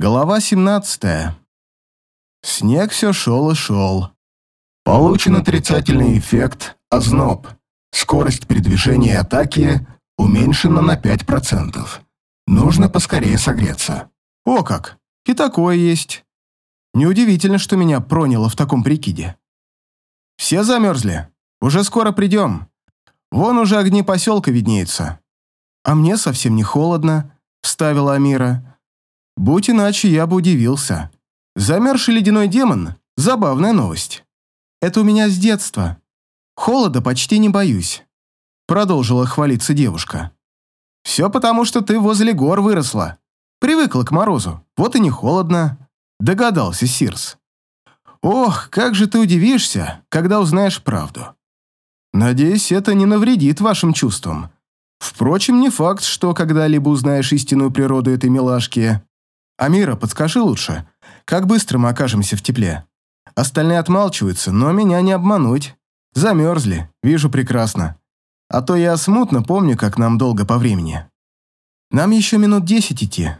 Глава 17. Снег все шел и шел. Получен отрицательный эффект озноб. Скорость передвижения и атаки уменьшена на 5%. Нужно поскорее согреться. О как! И такое есть. Неудивительно, что меня проняло в таком прикиде. Все замерзли? Уже скоро придем. Вон уже огни поселка виднеются. А мне совсем не холодно, вставила Амира. Будь иначе, я бы удивился. Замерзший ледяной демон – забавная новость. Это у меня с детства. Холода почти не боюсь. Продолжила хвалиться девушка. Все потому, что ты возле гор выросла. Привыкла к морозу, вот и не холодно. Догадался Сирс. Ох, как же ты удивишься, когда узнаешь правду. Надеюсь, это не навредит вашим чувствам. Впрочем, не факт, что когда-либо узнаешь истинную природу этой милашки. «Амира, подскажи лучше, как быстро мы окажемся в тепле? Остальные отмалчиваются, но меня не обмануть. Замерзли, вижу прекрасно. А то я смутно помню, как нам долго по времени. Нам еще минут десять идти.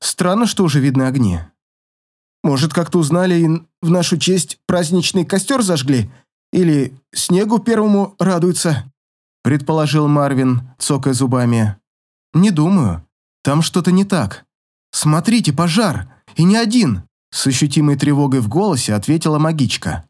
Странно, что уже видны огни. Может, как-то узнали и в нашу честь праздничный костер зажгли? Или снегу первому радуются?» Предположил Марвин, цокая зубами. «Не думаю. Там что-то не так. «Смотрите, пожар! И не один!» С ощутимой тревогой в голосе ответила магичка.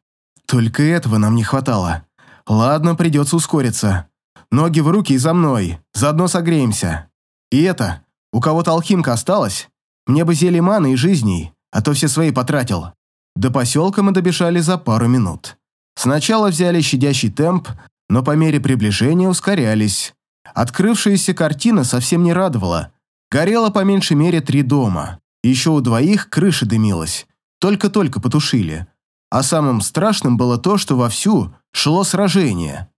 «Только этого нам не хватало. Ладно, придется ускориться. Ноги в руки и за мной, заодно согреемся. И это, у кого-то алхимка осталась? Мне бы зелье маны и жизней, а то все свои потратил». До поселка мы добежали за пару минут. Сначала взяли щадящий темп, но по мере приближения ускорялись. Открывшаяся картина совсем не радовала – Горело по меньшей мере три дома. Еще у двоих крыша дымилась. Только-только потушили. А самым страшным было то, что вовсю шло сражение.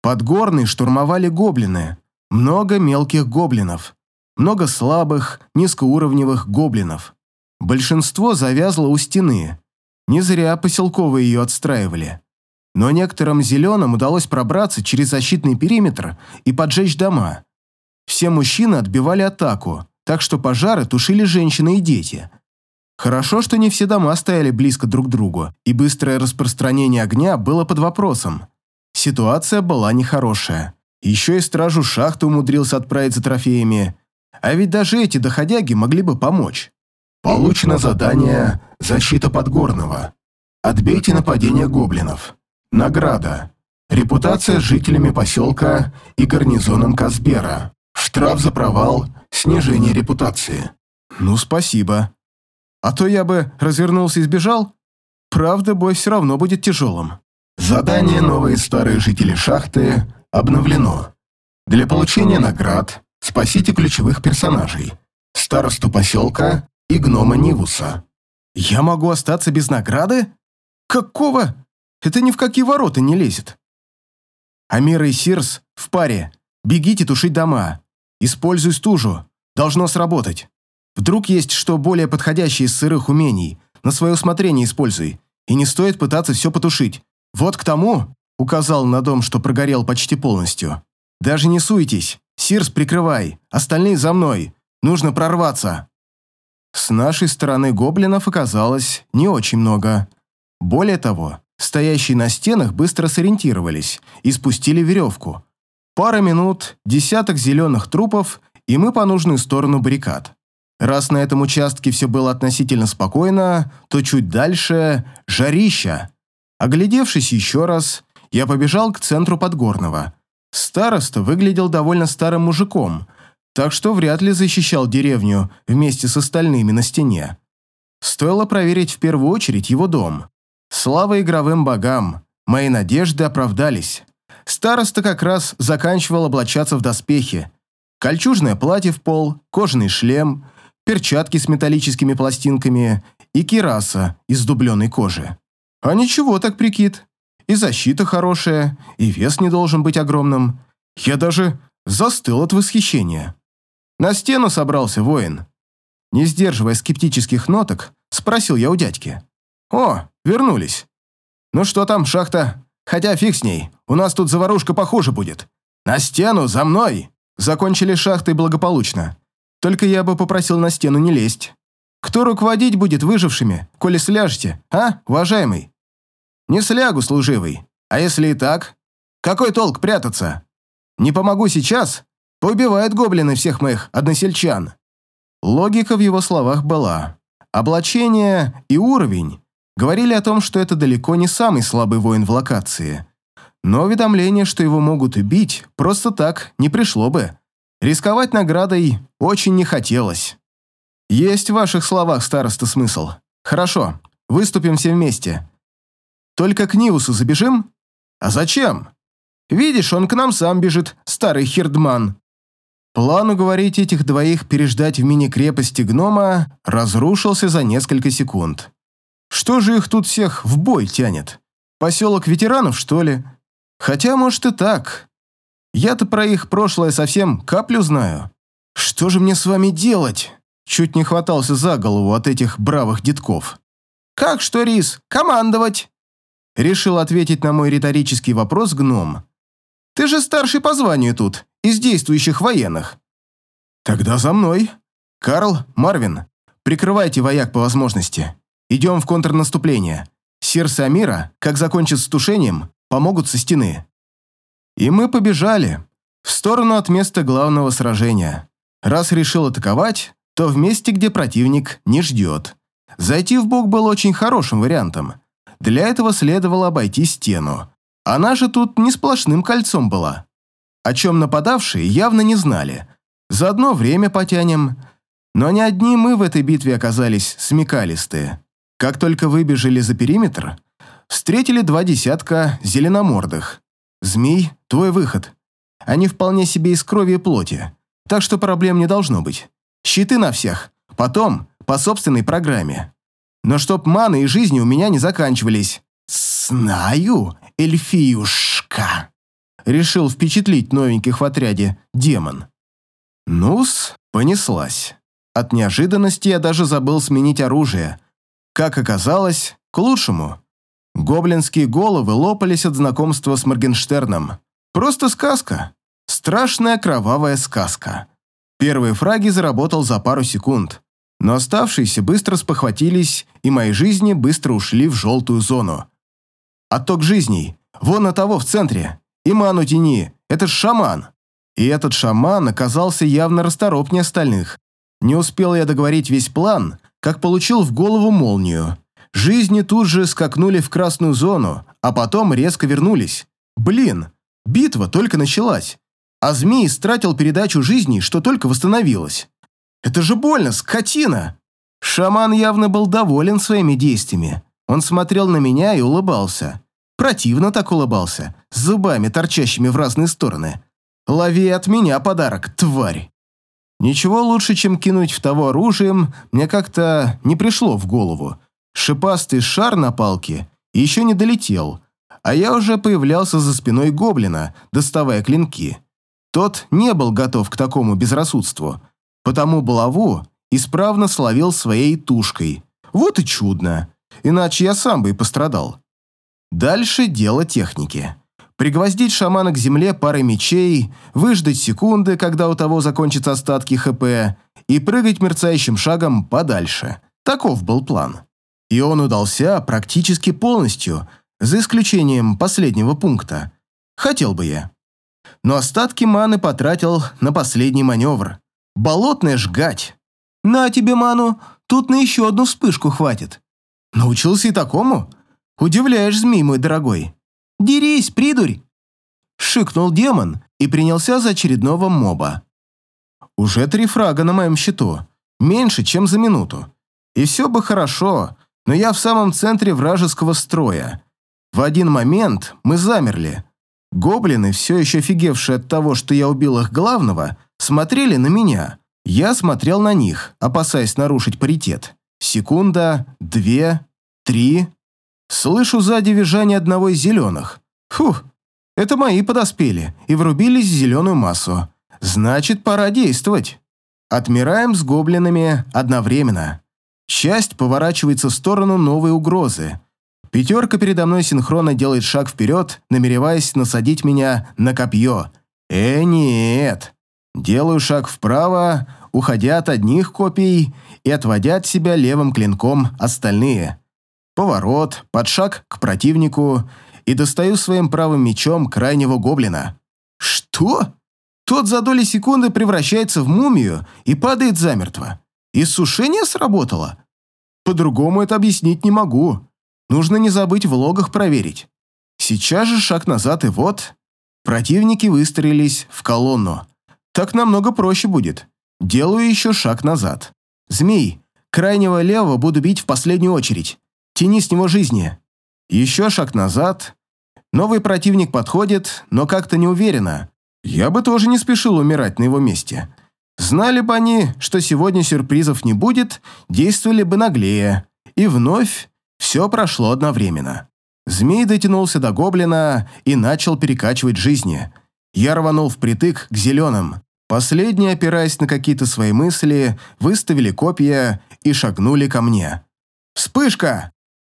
Подгорные штурмовали гоблины. Много мелких гоблинов. Много слабых, низкоуровневых гоблинов. Большинство завязло у стены. Не зря поселковые ее отстраивали. Но некоторым зеленым удалось пробраться через защитный периметр и поджечь дома. Все мужчины отбивали атаку, так что пожары тушили женщины и дети. Хорошо, что не все дома стояли близко друг к другу, и быстрое распространение огня было под вопросом. Ситуация была нехорошая. Еще и стражу шахты умудрился отправить за трофеями. А ведь даже эти доходяги могли бы помочь. Получено задание «Защита Подгорного». Отбейте нападение гоблинов. Награда. Репутация с жителями поселка и гарнизоном Казбера. Штраф за провал, снижение репутации. Ну, спасибо. А то я бы развернулся и сбежал. Правда, бой все равно будет тяжелым. Задание «Новые старые жители шахты» обновлено. Для получения наград спасите ключевых персонажей. Старосту поселка и гнома Нивуса. Я могу остаться без награды? Какого? Это ни в какие ворота не лезет. Амира и Сирс в паре. Бегите тушить дома. Используй стужу. Должно сработать. Вдруг есть что более подходящее из сырых умений. На свое усмотрение используй. И не стоит пытаться все потушить. Вот к тому, указал на дом, что прогорел почти полностью. Даже не суетесь. Сирс прикрывай. Остальные за мной. Нужно прорваться. С нашей стороны гоблинов оказалось не очень много. Более того, стоящие на стенах быстро сориентировались и спустили веревку, Пара минут, десяток зеленых трупов, и мы по нужную сторону баррикад. Раз на этом участке все было относительно спокойно, то чуть дальше – жарища. Оглядевшись еще раз, я побежал к центру Подгорного. Староста выглядел довольно старым мужиком, так что вряд ли защищал деревню вместе с остальными на стене. Стоило проверить в первую очередь его дом. Слава игровым богам, мои надежды оправдались. Староста как раз заканчивал облачаться в доспехи. Кольчужное платье в пол, кожаный шлем, перчатки с металлическими пластинками и кираса из дубленой кожи. А ничего так прикид. И защита хорошая, и вес не должен быть огромным. Я даже застыл от восхищения. На стену собрался воин. Не сдерживая скептических ноток, спросил я у дядьки. «О, вернулись. Ну что там, шахта? Хотя фиг с ней, у нас тут заварушка похуже будет. На стену, за мной!» Закончили шахты благополучно. Только я бы попросил на стену не лезть. Кто руководить будет выжившими, коли сляжете, а, уважаемый? Не слягу, служивый. А если и так? Какой толк прятаться? Не помогу сейчас, поубивают гоблины всех моих односельчан. Логика в его словах была. Облачение и уровень говорили о том, что это далеко не самый слабый воин в локации. Но уведомление, что его могут убить, просто так не пришло бы. Рисковать наградой очень не хотелось. Есть в ваших словах, староста, смысл. Хорошо, выступим все вместе. Только к Нивусу забежим? А зачем? Видишь, он к нам сам бежит, старый хердман. План уговорить этих двоих переждать в мини-крепости гнома разрушился за несколько секунд. Что же их тут всех в бой тянет? Поселок ветеранов, что ли? Хотя, может, и так. Я-то про их прошлое совсем каплю знаю. Что же мне с вами делать? Чуть не хватался за голову от этих бравых детков. «Как что, Рис? Командовать!» Решил ответить на мой риторический вопрос гном. «Ты же старший по званию тут, из действующих военных». «Тогда за мной. Карл, Марвин, прикрывайте вояк по возможности. Идем в контрнаступление. Сердце Амира, как закончит с тушением, помогут со стены». И мы побежали в сторону от места главного сражения. Раз решил атаковать, то в месте, где противник не ждет. Зайти в бок был очень хорошим вариантом. Для этого следовало обойти стену. Она же тут не сплошным кольцом была. О чем нападавшие явно не знали. Заодно время потянем. Но не одни мы в этой битве оказались смекалистые. Как только выбежали за периметр, встретили два десятка зеленомордых. «Змей, твой выход. Они вполне себе из крови и плоти, так что проблем не должно быть. Щиты на всех. Потом, по собственной программе. Но чтоб маны и жизни у меня не заканчивались. «Знаю, эльфиюшка!» Решил впечатлить новеньких в отряде демон. Нус, понеслась. От неожиданности я даже забыл сменить оружие. Как оказалось, к лучшему. Гоблинские головы лопались от знакомства с Моргенштерном. Просто сказка. Страшная кровавая сказка. Первые фраги заработал за пару секунд, но оставшиеся быстро спохватились, и мои жизни быстро ушли в желтую зону. Отток жизней. Вон на того в центре. Иману тяни. Это ж шаман. И этот шаман оказался явно расторопнее остальных. Не успел я договорить весь план, как получил в голову молнию. Жизни тут же скакнули в красную зону, а потом резко вернулись. Блин, битва только началась а змей стратил передачу жизни, что только восстановилась. Это же больно, скотина! Шаман явно был доволен своими действиями. Он смотрел на меня и улыбался. Противно так улыбался, с зубами, торчащими в разные стороны. «Лови от меня подарок, тварь!» Ничего лучше, чем кинуть в того оружием, мне как-то не пришло в голову. Шипастый шар на палке еще не долетел, а я уже появлялся за спиной гоблина, доставая клинки. Тот не был готов к такому безрассудству, потому булаву исправно словил своей тушкой. Вот и чудно, иначе я сам бы и пострадал. Дальше дело техники. Пригвоздить шамана к земле парой мечей, выждать секунды, когда у того закончатся остатки ХП, и прыгать мерцающим шагом подальше. Таков был план. И он удался практически полностью, за исключением последнего пункта. Хотел бы я но остатки маны потратил на последний маневр. Болотная жгать. На тебе ману, тут на еще одну вспышку хватит. Научился и такому? Удивляешь, змей мой дорогой. Дерись, придурь! Шикнул демон и принялся за очередного моба. Уже три фрага на моем счету. Меньше, чем за минуту. И все бы хорошо, но я в самом центре вражеского строя. В один момент мы замерли, Гоблины, все еще офигевшие от того, что я убил их главного, смотрели на меня. Я смотрел на них, опасаясь нарушить паритет. Секунда, две, три. Слышу сзади визжание одного из зеленых. Фух, это мои подоспели и врубились в зеленую массу. Значит, пора действовать. Отмираем с гоблинами одновременно. Часть поворачивается в сторону новой угрозы. Пятерка передо мной синхронно делает шаг вперед, намереваясь насадить меня на копье. Э, нет. Делаю шаг вправо, уходя от одних копий, и отводя от себя левым клинком остальные. Поворот, подшаг к противнику и достаю своим правым мечом крайнего гоблина. Что? Тот за доли секунды превращается в мумию и падает замертво. Иссушение сработало? По-другому это объяснить не могу. Нужно не забыть в логах проверить. Сейчас же шаг назад и вот... Противники выстроились в колонну. Так намного проще будет. Делаю еще шаг назад. Змей, крайнего левого буду бить в последнюю очередь. Тяни с него жизни. Еще шаг назад. Новый противник подходит, но как-то неуверенно. Я бы тоже не спешил умирать на его месте. Знали бы они, что сегодня сюрпризов не будет, действовали бы наглее. И вновь все прошло одновременно. Змей дотянулся до гоблина и начал перекачивать жизни. Я рванул впритык к зеленым. Последние, опираясь на какие-то свои мысли, выставили копья и шагнули ко мне. «Вспышка!»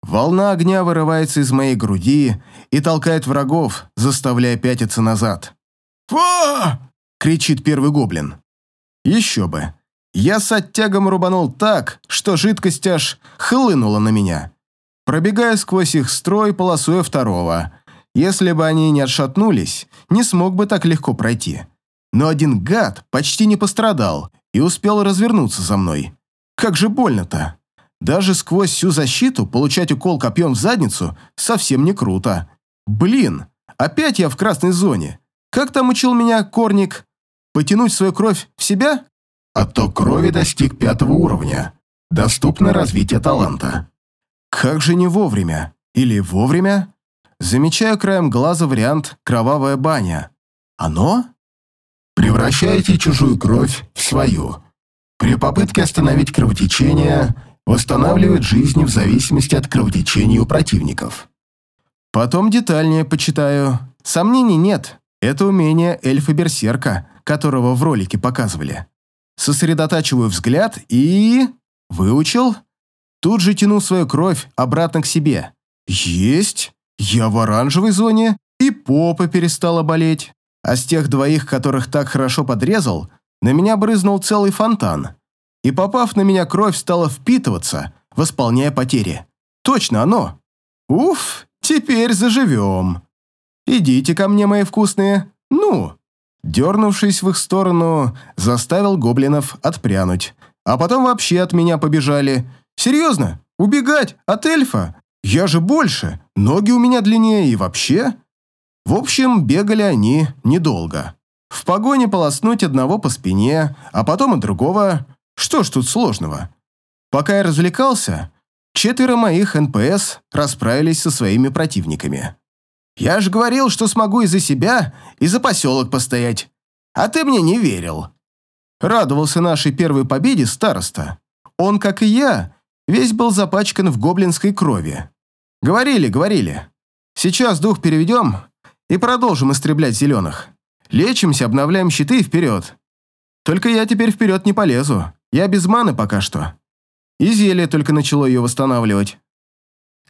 Волна огня вырывается из моей груди и толкает врагов, заставляя пятиться назад. «Фа!» — кричит первый гоблин. Еще бы. Я с оттягом рубанул так, что жидкость аж хлынула на меня. Пробегая сквозь их строй, полосуя второго. Если бы они не отшатнулись, не смог бы так легко пройти. Но один гад почти не пострадал и успел развернуться за мной. Как же больно-то. Даже сквозь всю защиту получать укол копьем в задницу совсем не круто. Блин, опять я в красной зоне. Как там учил меня Корник? Потянуть свою кровь в себя? Отток крови достиг пятого уровня. Доступно развитие таланта. Как же не вовремя? Или вовремя? Замечаю краем глаза вариант «кровавая баня». Оно? Превращаете чужую кровь в свою. При попытке остановить кровотечение восстанавливает жизни в зависимости от кровотечения у противников. Потом детальнее почитаю. Сомнений нет. Это умение эльфа-берсерка, которого в ролике показывали. Сосредотачиваю взгляд и... Выучил? Тут же тяну свою кровь обратно к себе. Есть! Я в оранжевой зоне, и попа перестала болеть. А с тех двоих, которых так хорошо подрезал, на меня брызнул целый фонтан. И попав на меня, кровь стала впитываться, восполняя потери. Точно оно. Уф, теперь заживем. «Идите ко мне, мои вкусные. Ну!» Дернувшись в их сторону, заставил гоблинов отпрянуть. А потом вообще от меня побежали. «Серьезно? Убегать? От эльфа? Я же больше. Ноги у меня длиннее и вообще...» В общем, бегали они недолго. В погоне полоснуть одного по спине, а потом и другого. Что ж тут сложного? Пока я развлекался, четверо моих НПС расправились со своими противниками. Я же говорил, что смогу и за себя, и за поселок постоять. А ты мне не верил. Радовался нашей первой победе староста. Он, как и я, весь был запачкан в гоблинской крови. Говорили, говорили. Сейчас дух переведем и продолжим истреблять зеленых. Лечимся, обновляем щиты и вперед. Только я теперь вперед не полезу. Я без маны пока что. И зелье только начало ее восстанавливать.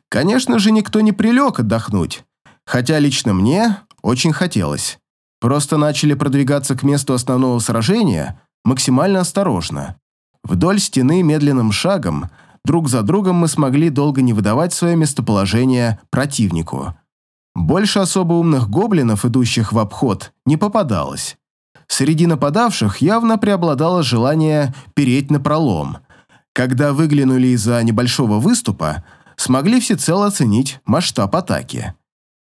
Конечно же, никто не прилег отдохнуть. Хотя лично мне очень хотелось. Просто начали продвигаться к месту основного сражения максимально осторожно. Вдоль стены медленным шагом, друг за другом мы смогли долго не выдавать свое местоположение противнику. Больше особо умных гоблинов, идущих в обход, не попадалось. Среди нападавших явно преобладало желание переть на пролом. Когда выглянули из-за небольшого выступа, смогли всецело оценить масштаб атаки.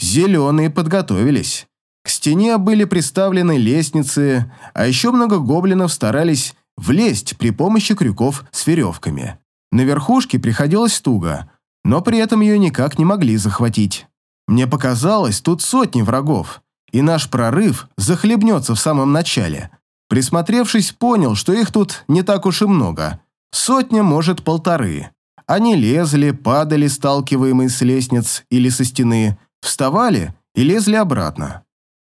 Зеленые подготовились. К стене были приставлены лестницы, а еще много гоблинов старались влезть при помощи крюков с веревками. На верхушке приходилось туго, но при этом ее никак не могли захватить. Мне показалось, тут сотни врагов, и наш прорыв захлебнется в самом начале. Присмотревшись, понял, что их тут не так уж и много. Сотня, может, полторы. Они лезли, падали, сталкиваемые с лестниц или со стены, Вставали и лезли обратно.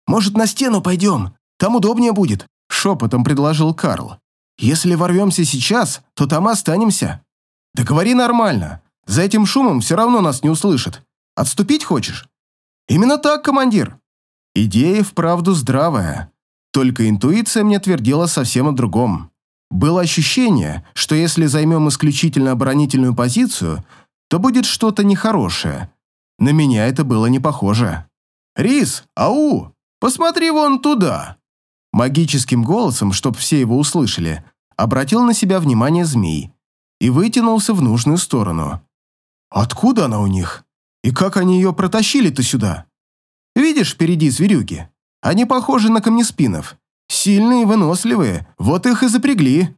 «Может, на стену пойдем? Там удобнее будет», — шепотом предложил Карл. «Если ворвемся сейчас, то там останемся». «Да говори нормально. За этим шумом все равно нас не услышат. Отступить хочешь?» «Именно так, командир». Идея вправду здравая. Только интуиция мне твердила совсем о другом. Было ощущение, что если займем исключительно оборонительную позицию, то будет что-то нехорошее. На меня это было не похоже. «Рис, ау! Посмотри вон туда!» Магическим голосом, чтоб все его услышали, обратил на себя внимание змей и вытянулся в нужную сторону. «Откуда она у них? И как они ее протащили-то сюда? Видишь впереди зверюги? Они похожи на камнеспинов. Сильные и выносливые, вот их и запрягли».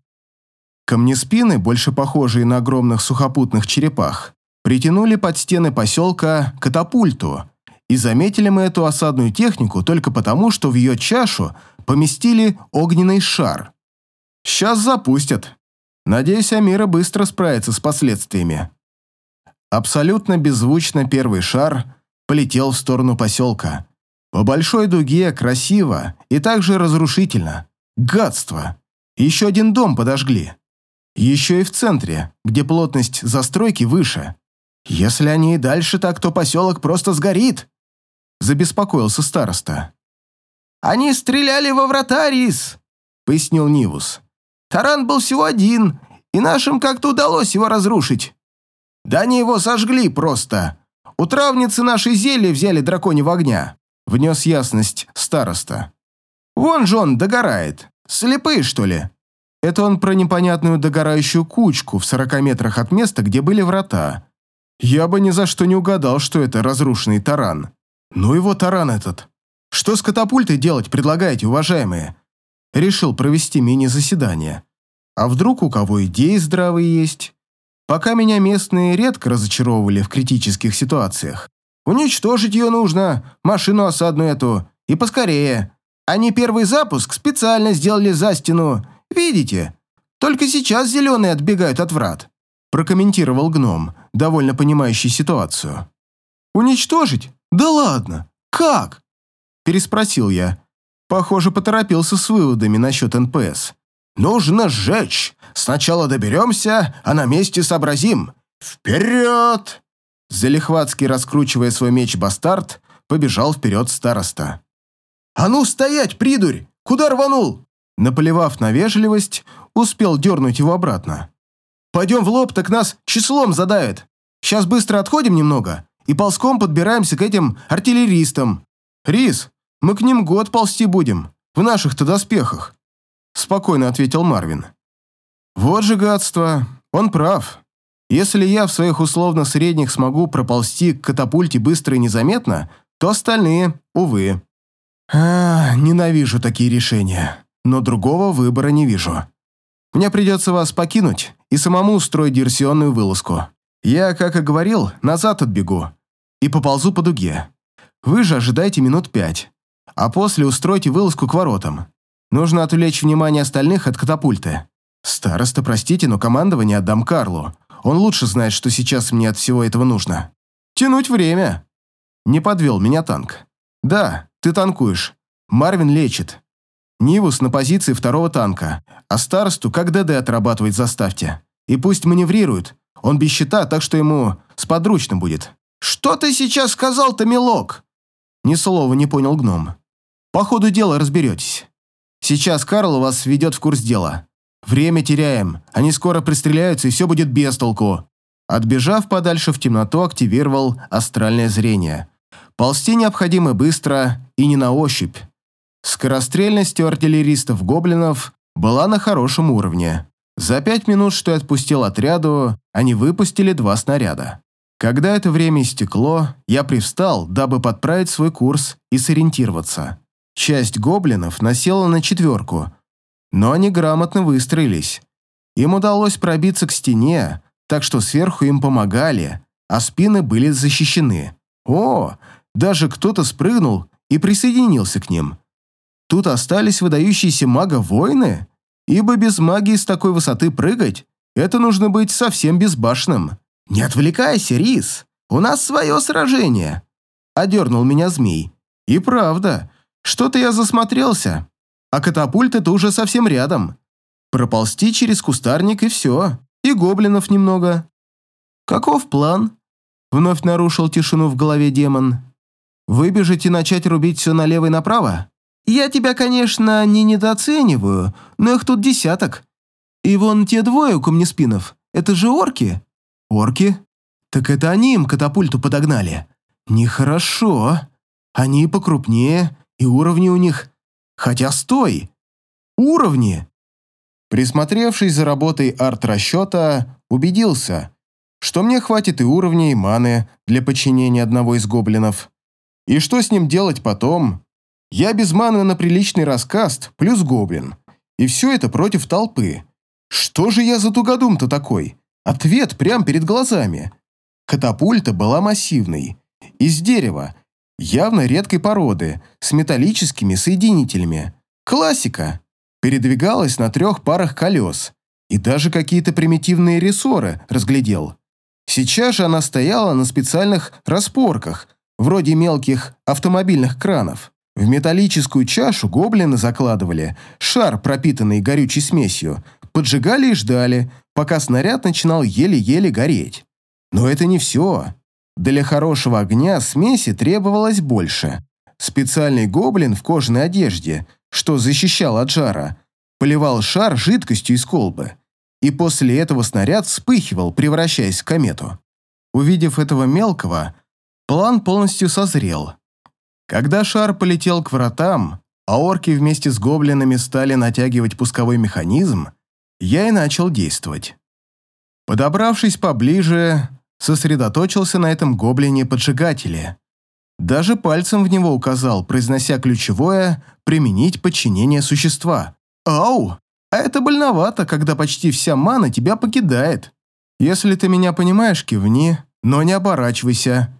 Камнеспины, больше похожие на огромных сухопутных черепах, притянули под стены поселка катапульту, и заметили мы эту осадную технику только потому, что в ее чашу поместили огненный шар. Сейчас запустят. Надеюсь, Амира быстро справится с последствиями. Абсолютно беззвучно первый шар полетел в сторону поселка. По большой дуге, красиво и также разрушительно. Гадство. Еще один дом подожгли. Еще и в центре, где плотность застройки выше. Если они и дальше так, то поселок просто сгорит. Забеспокоился староста. «Они стреляли во врата, Рис», — пояснил Нивус. «Таран был всего один, и нашим как-то удалось его разрушить. Да они его сожгли просто. У травницы нашей зелья взяли драконьего огня», — внес ясность староста. «Вон же он догорает. Слепые, что ли?» Это он про непонятную догорающую кучку в сорока метрах от места, где были врата. Я бы ни за что не угадал, что это разрушенный таран. Ну его таран этот. Что с катапультой делать предлагаете, уважаемые? Решил провести мини-заседание. А вдруг у кого идеи здравые есть? Пока меня местные редко разочаровывали в критических ситуациях. Уничтожить ее нужно, машину осадную эту, и поскорее. Они первый запуск специально сделали за стену, Видите? Только сейчас зеленые отбегают от врат», прокомментировал гном, довольно понимающий ситуацию. «Уничтожить? Да ладно! Как?» переспросил я. Похоже, поторопился с выводами насчет НПС. «Нужно сжечь. Сначала доберемся, а на месте сообразим. Вперед!» Залихватски раскручивая свой меч бастард, побежал вперед староста. «А ну стоять, придурь! Куда рванул?» Наплевав на вежливость, успел дернуть его обратно. «Пойдем в лоб, так нас числом задавит. Сейчас быстро отходим немного и ползком подбираемся к этим артиллеристам. Рис, мы к ним год ползти будем, в наших-то доспехах», спокойно ответил Марвин. «Вот же гадство, он прав. Если я в своих условно-средних смогу проползти к катапульте быстро и незаметно, то остальные, увы. А, ненавижу такие решения но другого выбора не вижу. Мне придется вас покинуть и самому устроить диверсионную вылазку. Я, как и говорил, назад отбегу и поползу по дуге. Вы же ожидайте минут пять, а после устройте вылазку к воротам. Нужно отвлечь внимание остальных от катапульты. Староста, простите, но командование отдам Карлу. Он лучше знает, что сейчас мне от всего этого нужно. Тянуть время. Не подвел меня танк. Да, ты танкуешь. Марвин лечит. Нивус на позиции второго танка, а старосту как ДД отрабатывать заставьте. И пусть маневрирует, он без щита, так что ему сподручно будет». «Что ты сейчас сказал-то, милок?» Ни слова не понял гном. «По ходу дела разберетесь. Сейчас Карл вас ведет в курс дела. Время теряем, они скоро пристреляются, и все будет без толку». Отбежав подальше в темноту, активировал астральное зрение. Ползти необходимо быстро и не на ощупь. Скорострельность у артиллеристов-гоблинов была на хорошем уровне. За пять минут, что я отпустил отряду, они выпустили два снаряда. Когда это время истекло, я привстал, дабы подправить свой курс и сориентироваться. Часть гоблинов насела на четверку, но они грамотно выстроились. Им удалось пробиться к стене, так что сверху им помогали, а спины были защищены. О, даже кто-то спрыгнул и присоединился к ним. Тут остались выдающиеся мага-воины, ибо без магии с такой высоты прыгать – это нужно быть совсем безбашенным. «Не отвлекайся, Рис, у нас свое сражение», – одернул меня змей. «И правда, что-то я засмотрелся, а катапульт это уже совсем рядом. Проползти через кустарник и все, и гоблинов немного». «Каков план?» – вновь нарушил тишину в голове демон. «Выбежать и начать рубить все налево и направо?» Я тебя, конечно, не недооцениваю, но их тут десяток. И вон те двое у камнеспинов, это же орки? Орки? Так это они им катапульту подогнали. Нехорошо. Они покрупнее, и уровни у них... Хотя стой! Уровни! Присмотревшись за работой арт-расчета, убедился, что мне хватит и уровней, и маны для подчинения одного из гоблинов. И что с ним делать потом? Я без маны на приличный раскаст, плюс гоблин. И все это против толпы. Что же я за тугодум-то такой? Ответ прямо перед глазами. Катапульта была массивной, из дерева, явно редкой породы, с металлическими соединителями. Классика. Передвигалась на трех парах колес. И даже какие-то примитивные рессоры разглядел. Сейчас же она стояла на специальных распорках, вроде мелких автомобильных кранов. В металлическую чашу гоблины закладывали шар, пропитанный горючей смесью, поджигали и ждали, пока снаряд начинал еле-еле гореть. Но это не все. Для хорошего огня смеси требовалось больше. Специальный гоблин в кожаной одежде, что защищал от жара, поливал шар жидкостью из колбы. И после этого снаряд вспыхивал, превращаясь в комету. Увидев этого мелкого, план полностью созрел. Когда шар полетел к вратам, а орки вместе с гоблинами стали натягивать пусковой механизм, я и начал действовать. Подобравшись поближе, сосредоточился на этом гоблине-поджигателе. Даже пальцем в него указал, произнося ключевое «применить подчинение существа». «Ау! А это больновато, когда почти вся мана тебя покидает. Если ты меня понимаешь, кивни, но не оборачивайся».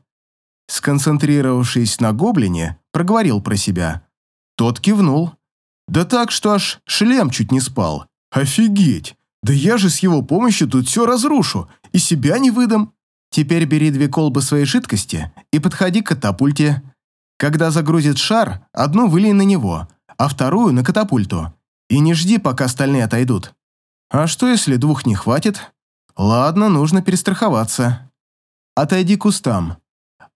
Сконцентрировавшись на гоблине, проговорил про себя. Тот кивнул. Да так, что аж шлем чуть не спал. «Офигеть! Да я же с его помощью тут все разрушу и себя не выдам!» Теперь бери две колбы своей жидкости и подходи к катапульте. Когда загрузит шар, одну вылей на него, а вторую на катапульту. И не жди, пока остальные отойдут. А что, если двух не хватит? Ладно, нужно перестраховаться. Отойди к кустам.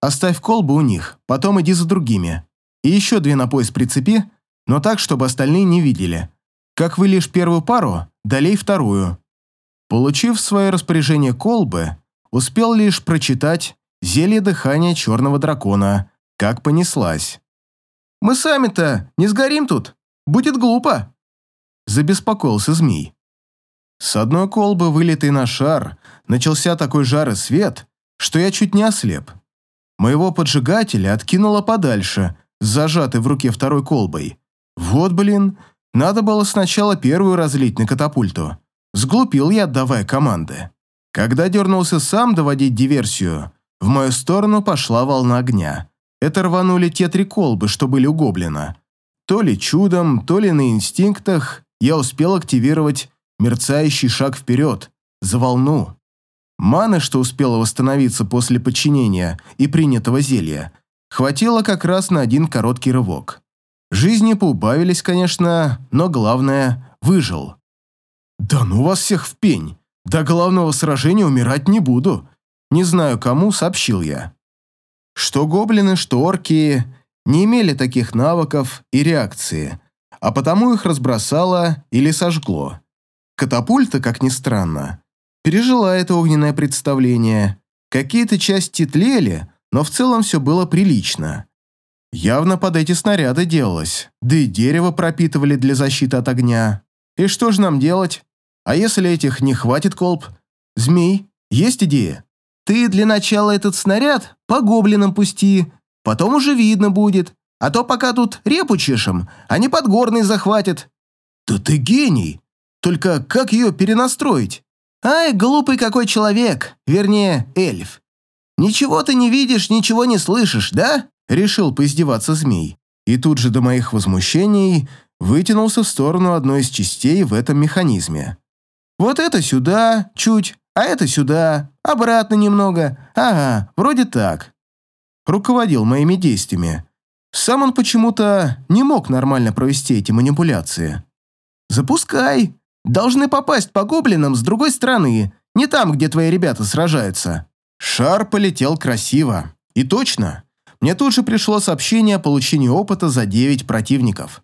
Оставь колбу у них, потом иди за другими. И еще две на пояс прицепи, но так, чтобы остальные не видели. Как выльешь первую пару, долей вторую. Получив в свое распоряжение колбы, Успел лишь прочитать «Зелье дыхания черного дракона», как понеслась. «Мы сами-то не сгорим тут. Будет глупо», – забеспокоился змей. С одной колбы, вылитой на шар, начался такой жар и свет, что я чуть не ослеп. Моего поджигателя откинуло подальше, зажатый в руке второй колбой. Вот, блин, надо было сначала первую разлить на катапульту. Сглупил я, отдавая команды. Когда дернулся сам доводить диверсию, в мою сторону пошла волна огня. Это рванули те три колбы, что были у гоблина. То ли чудом, то ли на инстинктах я успел активировать мерцающий шаг вперед, за волну. Маны, что успела восстановиться после подчинения и принятого зелья, хватило как раз на один короткий рывок. Жизни поубавились, конечно, но главное – выжил. «Да ну вас всех в пень!» До главного сражения умирать не буду. Не знаю кому, сообщил я. Что гоблины, что орки не имели таких навыков и реакции, а потому их разбросало или сожгло. Катапульта, как ни странно, пережила это огненное представление. Какие-то части тлели, но в целом все было прилично. Явно под эти снаряды делалось, да и дерево пропитывали для защиты от огня. И что же нам делать? А если этих не хватит колб? Змей, есть идея? Ты для начала этот снаряд по гоблинам пусти, потом уже видно будет. А то пока тут репу чешем, они подгорный захватят. Да ты гений! Только как ее перенастроить? Ай, глупый какой человек, вернее, эльф. Ничего ты не видишь, ничего не слышишь, да? Решил поиздеваться змей. И тут же до моих возмущений вытянулся в сторону одной из частей в этом механизме. Вот это сюда, чуть, а это сюда, обратно немного. Ага, вроде так. Руководил моими действиями. Сам он почему-то не мог нормально провести эти манипуляции. Запускай. Должны попасть по гоблинам с другой стороны, не там, где твои ребята сражаются. Шар полетел красиво. И точно. Мне тут же пришло сообщение о получении опыта за 9 противников.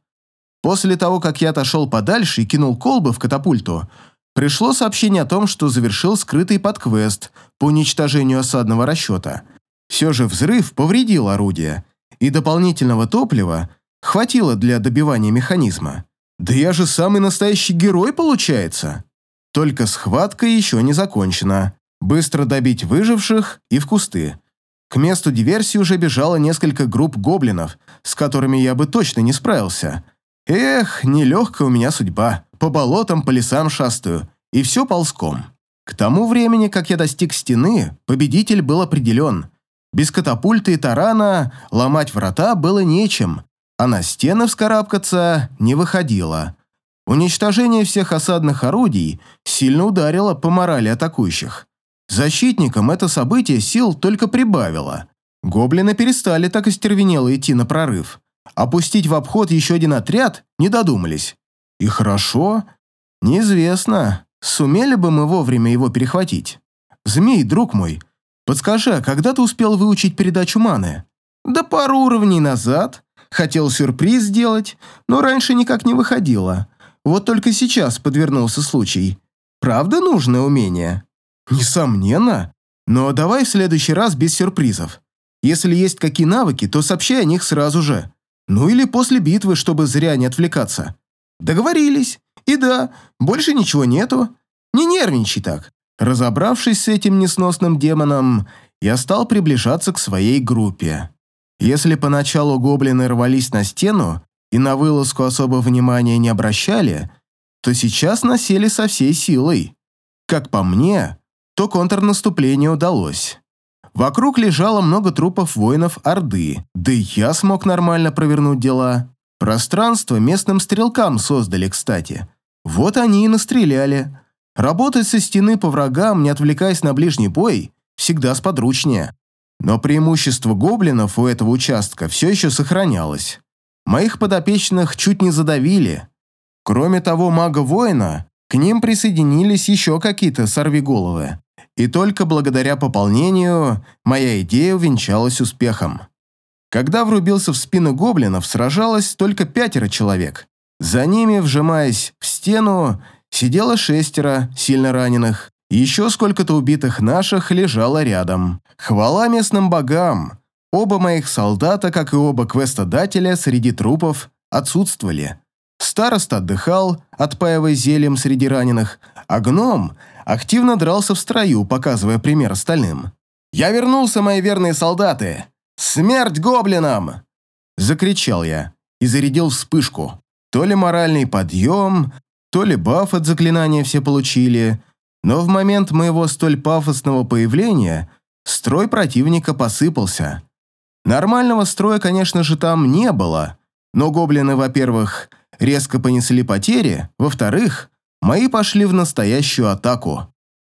После того, как я отошел подальше и кинул колбы в катапульту, пришло сообщение о том, что завершил скрытый подквест по уничтожению осадного расчета. Все же взрыв повредил орудие, и дополнительного топлива хватило для добивания механизма. Да я же самый настоящий герой, получается. Только схватка еще не закончена. Быстро добить выживших и в кусты. К месту диверсии уже бежало несколько групп гоблинов, с которыми я бы точно не справился. Эх, нелегкая у меня судьба. По болотам, по лесам шастаю. И все ползком. К тому времени, как я достиг стены, победитель был определен. Без катапульты и тарана ломать врата было нечем, а на стены вскарабкаться не выходило. Уничтожение всех осадных орудий сильно ударило по морали атакующих. Защитникам это событие сил только прибавило. Гоблины перестали так остервенело идти на прорыв. Опустить в обход еще один отряд не додумались. И хорошо. Неизвестно, сумели бы мы вовремя его перехватить. Змей, друг мой, подскажи, а когда ты успел выучить передачу маны? Да пару уровней назад. Хотел сюрприз сделать, но раньше никак не выходило. Вот только сейчас подвернулся случай. Правда нужное умение? Несомненно. Но давай в следующий раз без сюрпризов. Если есть какие навыки, то сообщай о них сразу же. Ну или после битвы, чтобы зря не отвлекаться. Договорились. И да, больше ничего нету. Не нервничай так. Разобравшись с этим несносным демоном, я стал приближаться к своей группе. Если поначалу гоблины рвались на стену и на вылазку особо внимания не обращали, то сейчас насели со всей силой. Как по мне, то контрнаступление удалось. Вокруг лежало много трупов воинов Орды, да и я смог нормально провернуть дела. Пространство местным стрелкам создали, кстати. Вот они и настреляли. Работать со стены по врагам, не отвлекаясь на ближний бой, всегда сподручнее. Но преимущество гоблинов у этого участка все еще сохранялось. Моих подопечных чуть не задавили. Кроме того мага-воина, к ним присоединились еще какие-то сорвиголовы. И только благодаря пополнению моя идея увенчалась успехом. Когда врубился в спину гоблинов, сражалось только пятеро человек. За ними, вжимаясь в стену, сидело шестеро сильно раненых. Еще сколько-то убитых наших лежало рядом. Хвала местным богам! Оба моих солдата, как и оба квестодателя, среди трупов отсутствовали. Староста отдыхал, отпаивая зельем среди раненых, а гном активно дрался в строю, показывая пример остальным. «Я вернулся, мои верные солдаты! Смерть гоблинам!» Закричал я и зарядил вспышку. То ли моральный подъем, то ли баф от заклинания все получили, но в момент моего столь пафосного появления строй противника посыпался. Нормального строя, конечно же, там не было, но гоблины, во-первых, резко понесли потери, во-вторых, мои пошли в настоящую атаку.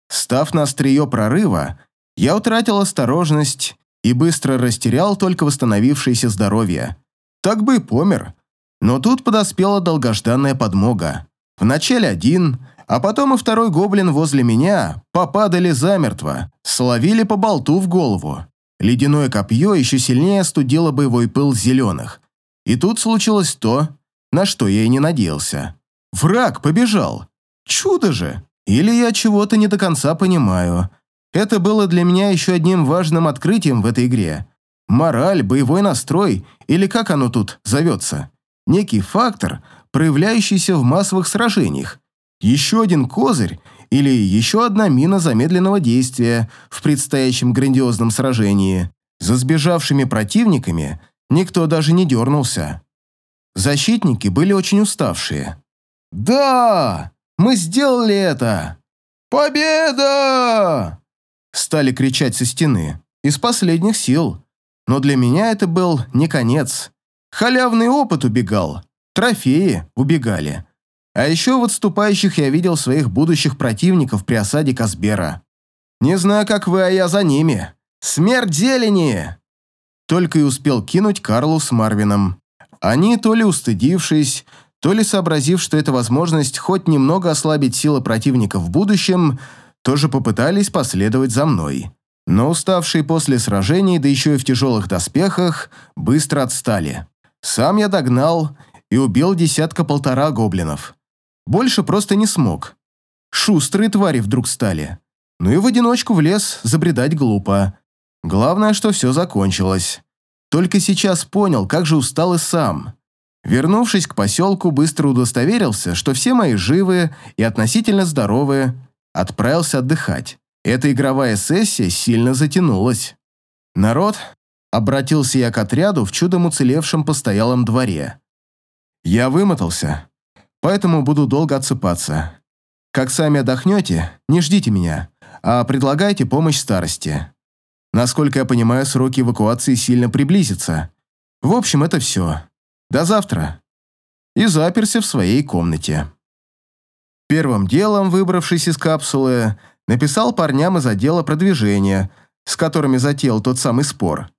Став на острие прорыва, я утратил осторожность и быстро растерял только восстановившееся здоровье. Так бы и помер. Но тут подоспела долгожданная подмога. Вначале один, а потом и второй гоблин возле меня попадали замертво, словили по болту в голову. Ледяное копье еще сильнее остудило боевой пыл зеленых. И тут случилось то, на что я и не надеялся. Враг побежал. Чудо же! Или я чего-то не до конца понимаю. Это было для меня еще одним важным открытием в этой игре. Мораль, боевой настрой, или как оно тут зовется. Некий фактор, проявляющийся в массовых сражениях. Еще один козырь или еще одна мина замедленного действия в предстоящем грандиозном сражении. За сбежавшими противниками никто даже не дернулся. Защитники были очень уставшие. «Да! Мы сделали это! Победа!» Стали кричать со стены. Из последних сил. Но для меня это был не конец. Халявный опыт убегал. Трофеи убегали. А еще в отступающих я видел своих будущих противников при осаде Казбера. Не знаю, как вы, а я за ними. Смерть зелени! Только и успел кинуть Карлу с Марвином. Они, то ли устыдившись, то ли сообразив, что это возможность хоть немного ослабить силы противника в будущем, тоже попытались последовать за мной. Но уставшие после сражений, да еще и в тяжелых доспехах, быстро отстали. Сам я догнал и убил десятка-полтора гоблинов. Больше просто не смог. Шустрые твари вдруг стали. Ну и в одиночку в лес забредать глупо. Главное, что все закончилось. Только сейчас понял, как же устал и сам. Вернувшись к поселку, быстро удостоверился, что все мои живы и относительно здоровы, отправился отдыхать. Эта игровая сессия сильно затянулась. «Народ», — обратился я к отряду в чудом уцелевшем постоялом дворе. «Я вымотался, поэтому буду долго отсыпаться. Как сами отдохнете, не ждите меня, а предлагайте помощь старости. Насколько я понимаю, сроки эвакуации сильно приблизятся. В общем, это все. До завтра. И заперся в своей комнате. Первым делом, выбравшись из капсулы, написал парням из отдела продвижения, с которыми затеял тот самый спор.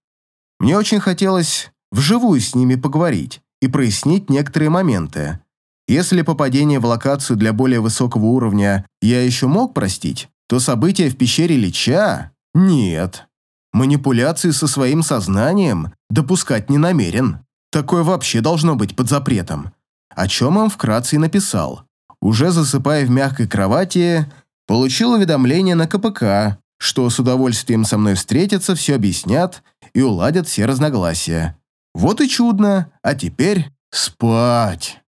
Мне очень хотелось вживую с ними поговорить и прояснить некоторые моменты. Если попадение в локацию для более высокого уровня я еще мог простить, то события в пещере Лича – нет. Манипуляции со своим сознанием допускать не намерен. Такое вообще должно быть под запретом. О чем он вкратце и написал. Уже засыпая в мягкой кровати, получил уведомление на КПК, что с удовольствием со мной встретятся, все объяснят и уладят все разногласия. Вот и чудно, а теперь спать.